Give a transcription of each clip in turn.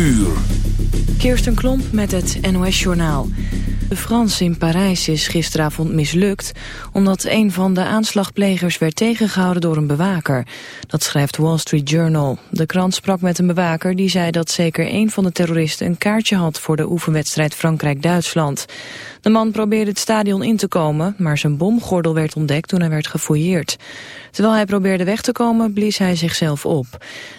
uur. Kirsten Klomp met het NOS-journaal. De Frans in Parijs is gisteravond mislukt... omdat een van de aanslagplegers werd tegengehouden door een bewaker. Dat schrijft Wall Street Journal. De krant sprak met een bewaker die zei dat zeker een van de terroristen... een kaartje had voor de oefenwedstrijd Frankrijk-Duitsland. De man probeerde het stadion in te komen... maar zijn bomgordel werd ontdekt toen hij werd gefouilleerd. Terwijl hij probeerde weg te komen, blies hij zichzelf op.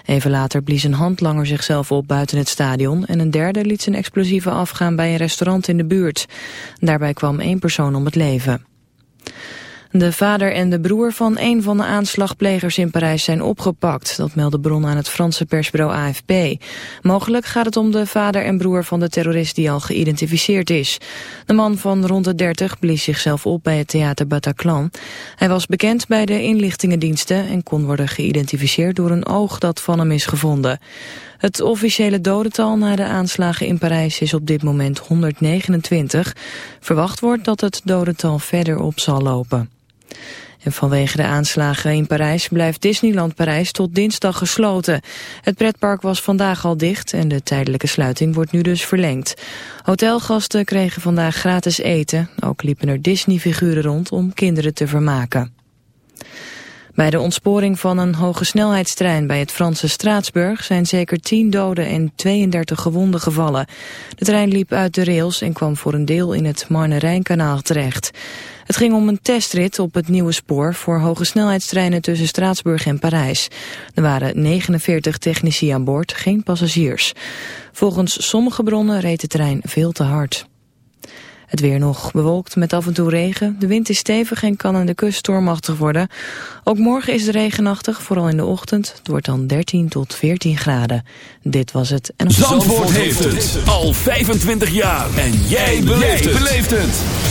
Even later blies een handlanger zichzelf op buiten het stadion... en een derde liet zijn explosieven afgaan bij een restaurant in de buurt. Daarbij kwam één persoon om het leven. De vader en de broer van een van de aanslagplegers in Parijs zijn opgepakt. Dat meldde bron aan het Franse persbureau AFP. Mogelijk gaat het om de vader en broer van de terrorist die al geïdentificeerd is. De man van rond de 30 blies zichzelf op bij het theater Bataclan. Hij was bekend bij de inlichtingendiensten en kon worden geïdentificeerd door een oog dat van hem is gevonden. Het officiële dodental na de aanslagen in Parijs is op dit moment 129. Verwacht wordt dat het dodental verder op zal lopen. En vanwege de aanslagen in Parijs blijft Disneyland Parijs tot dinsdag gesloten. Het pretpark was vandaag al dicht en de tijdelijke sluiting wordt nu dus verlengd. Hotelgasten kregen vandaag gratis eten. Ook liepen er Disney-figuren rond om kinderen te vermaken. Bij de ontsporing van een hoge snelheidstrein bij het Franse Straatsburg zijn zeker 10 doden en 32 gewonden gevallen. De trein liep uit de rails en kwam voor een deel in het Marne-Rijnkanaal terecht. Het ging om een testrit op het nieuwe spoor voor hoge snelheidstreinen tussen Straatsburg en Parijs. Er waren 49 technici aan boord, geen passagiers. Volgens sommige bronnen reed de trein veel te hard. Het weer nog bewolkt met af en toe regen. De wind is stevig en kan aan de kust stormachtig worden. Ook morgen is het regenachtig, vooral in de ochtend. Het wordt dan 13 tot 14 graden. Dit was het. En Zandvoort, Zandvoort heeft het al 25 jaar. En jij beleeft het.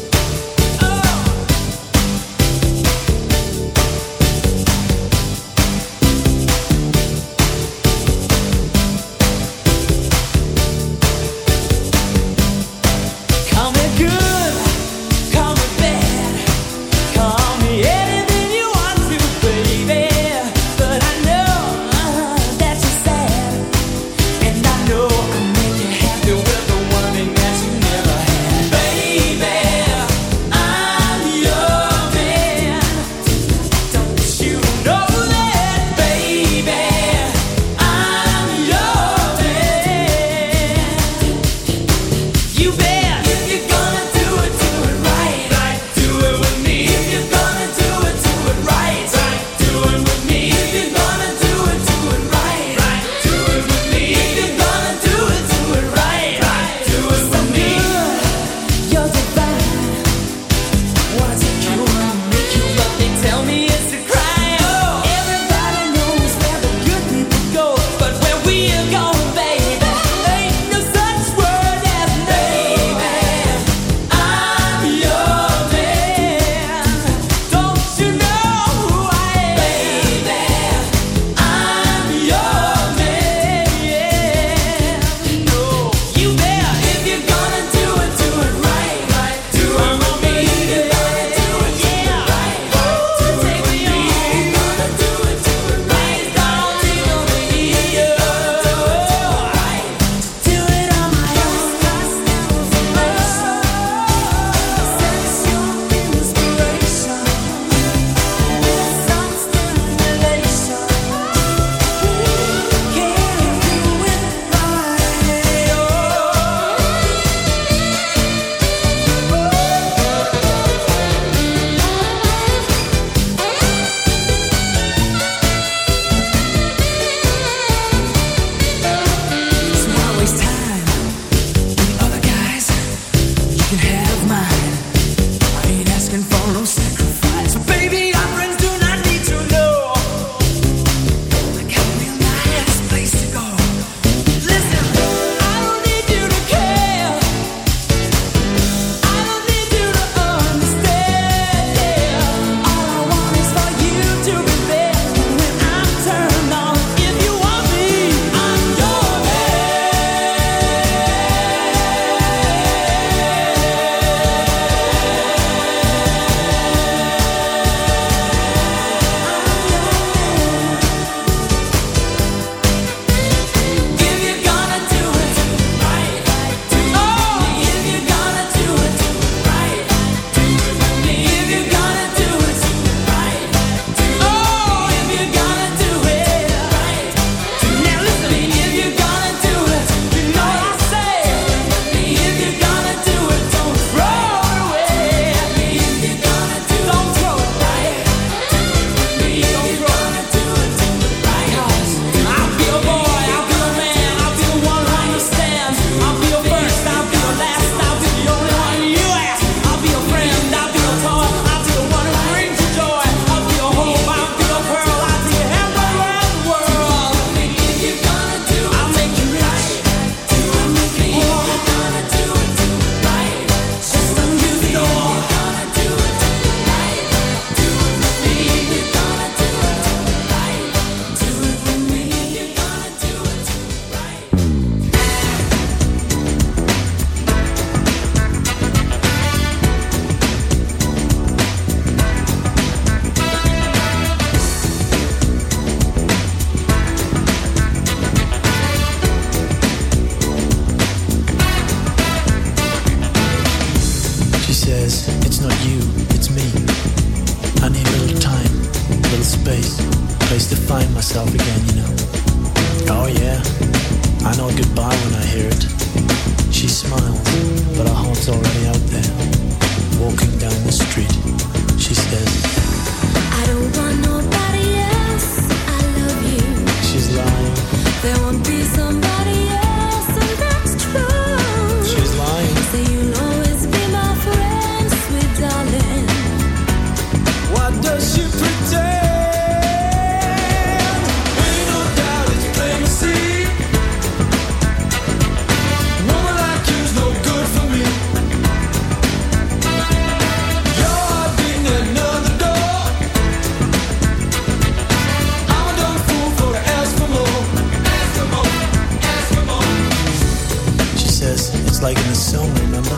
remember,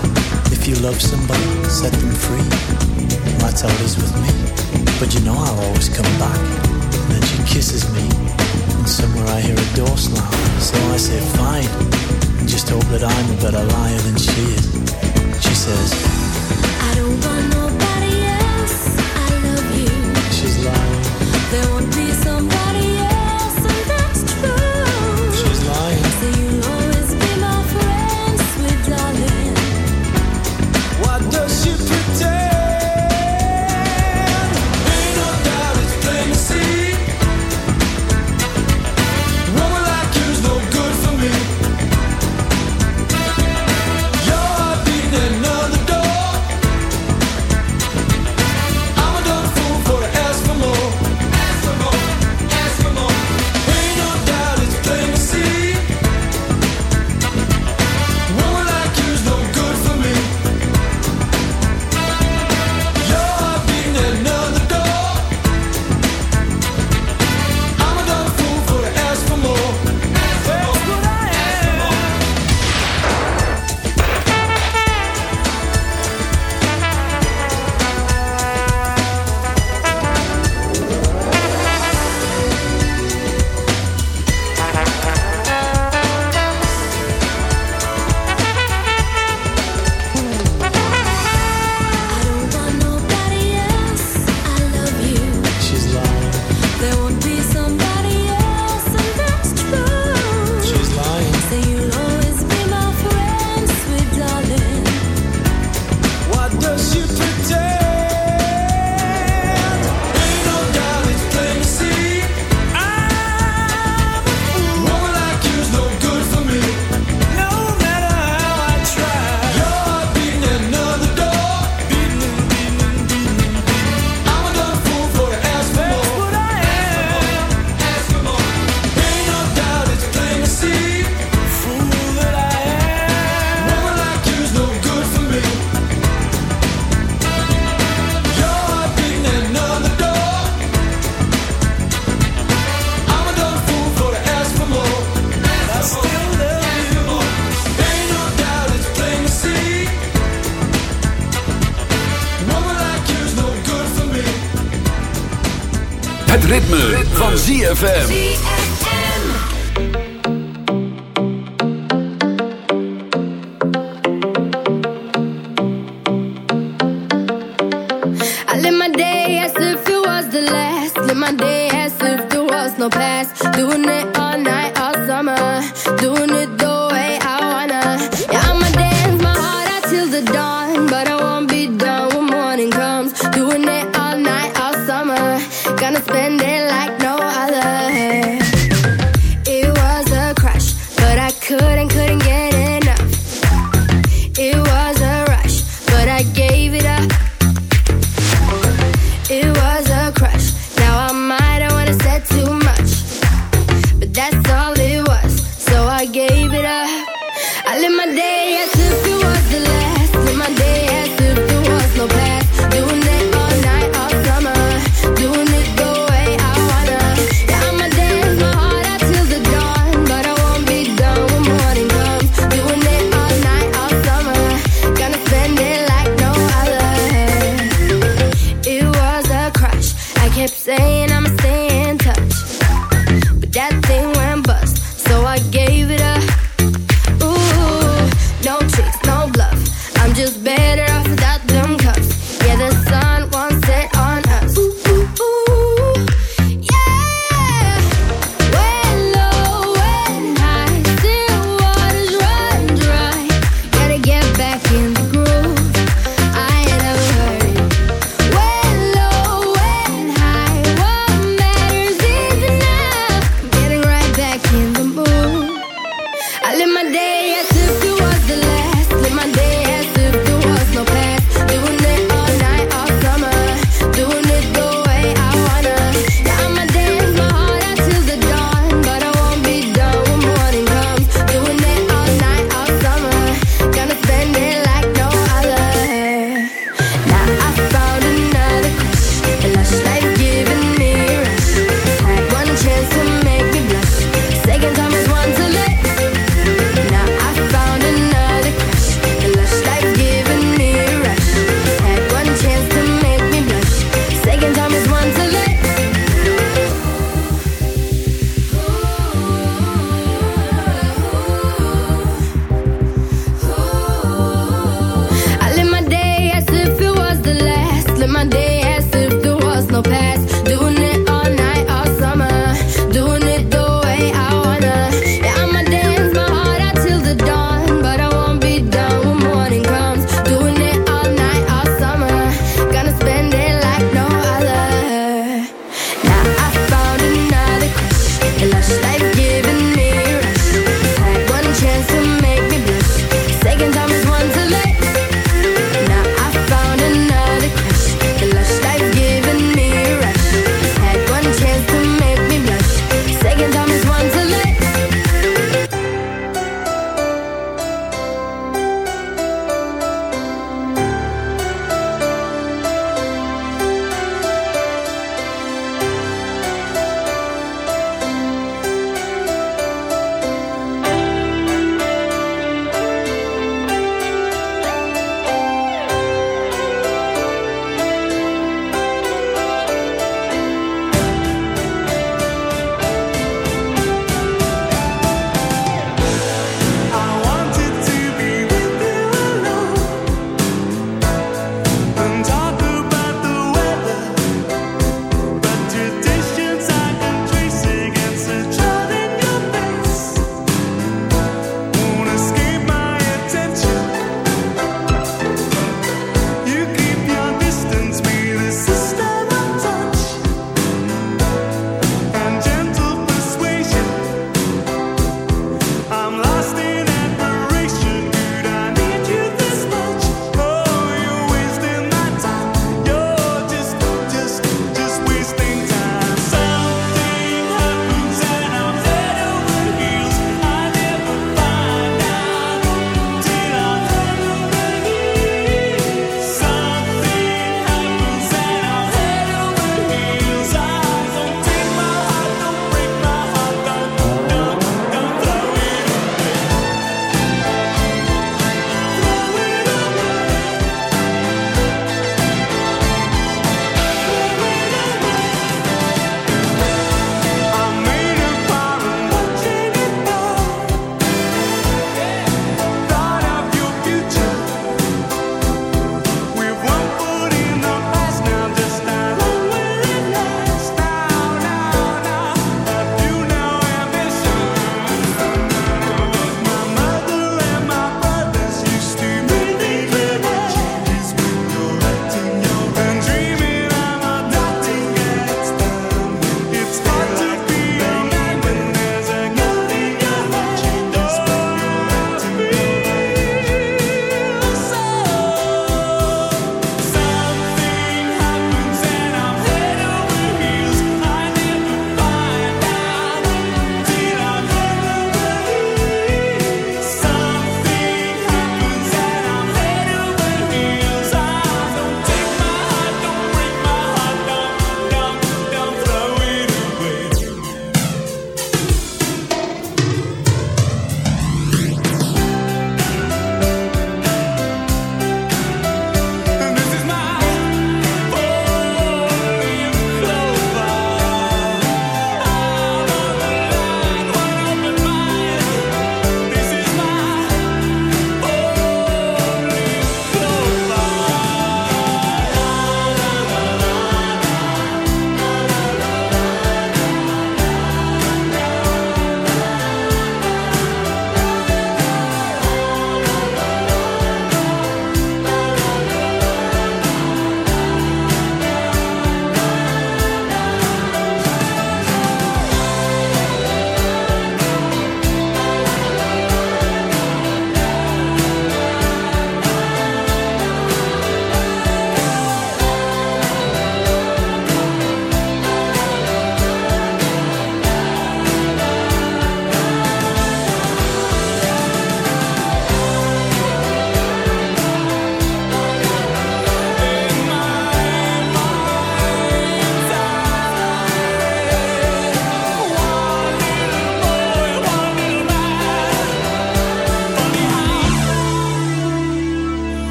if you love somebody, set them free. My that's how it is with me. But you know I'll always come back. And then she kisses me. And somewhere I hear a door slam. So I say, fine. And just hope that I'm a better liar than she is. She says, ZFM.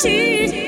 tears.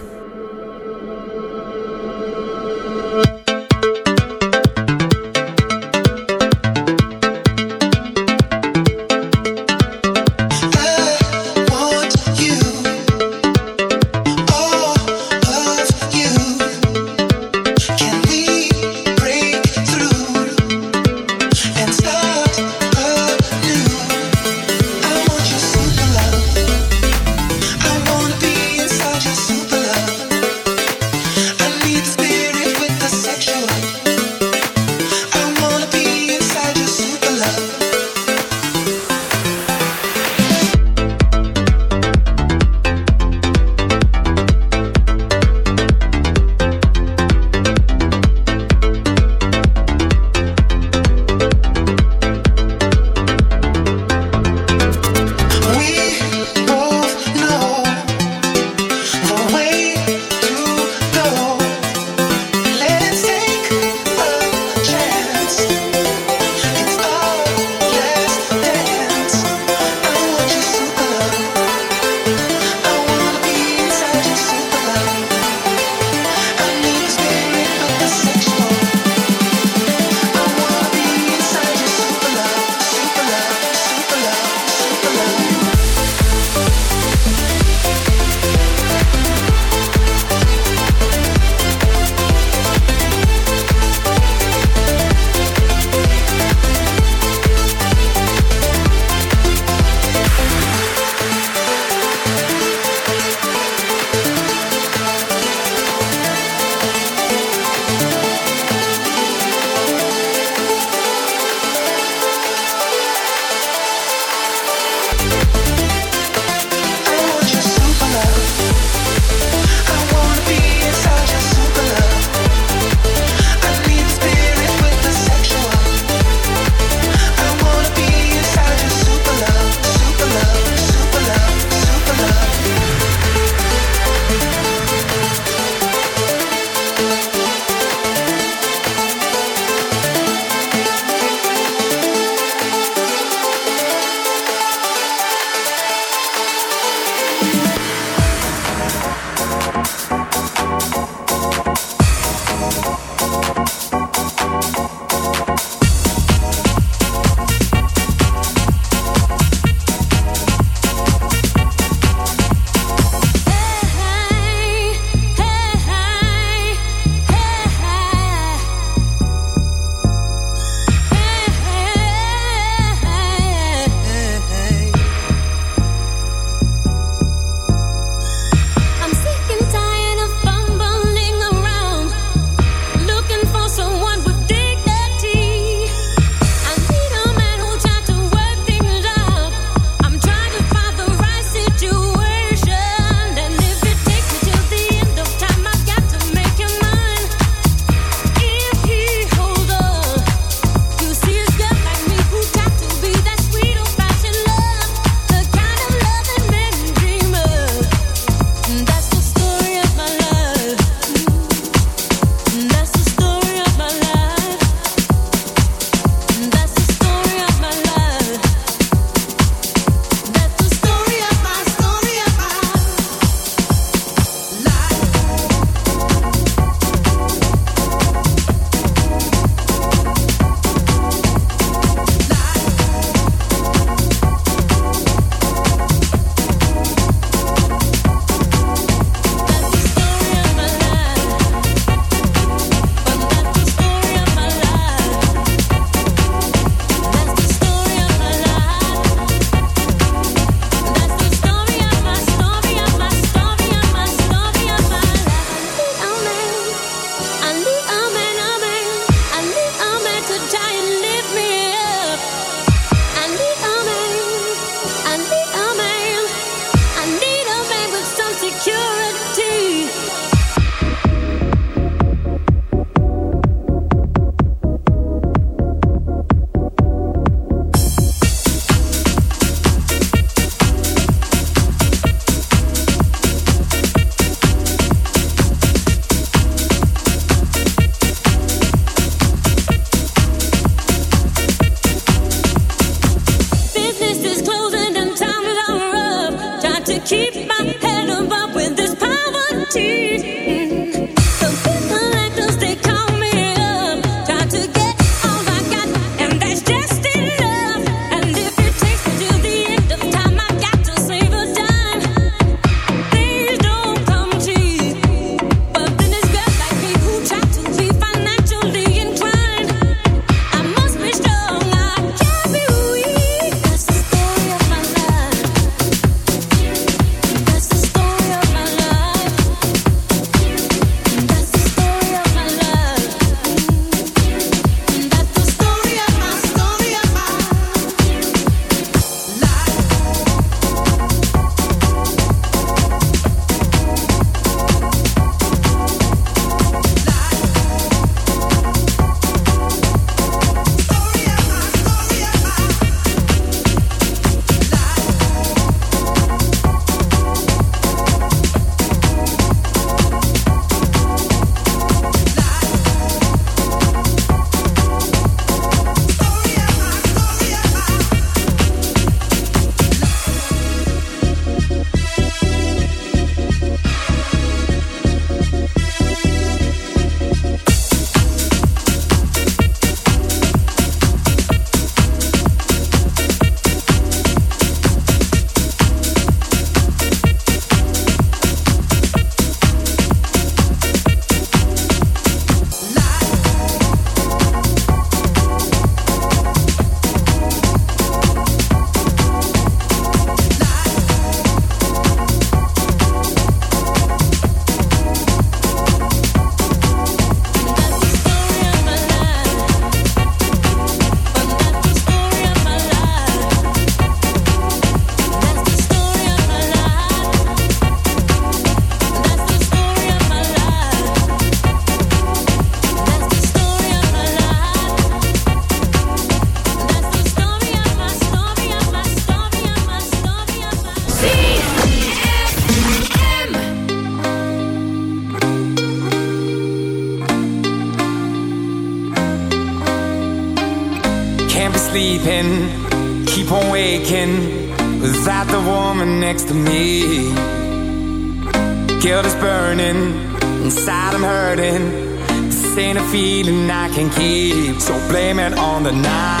Can keep, so blame it on the night.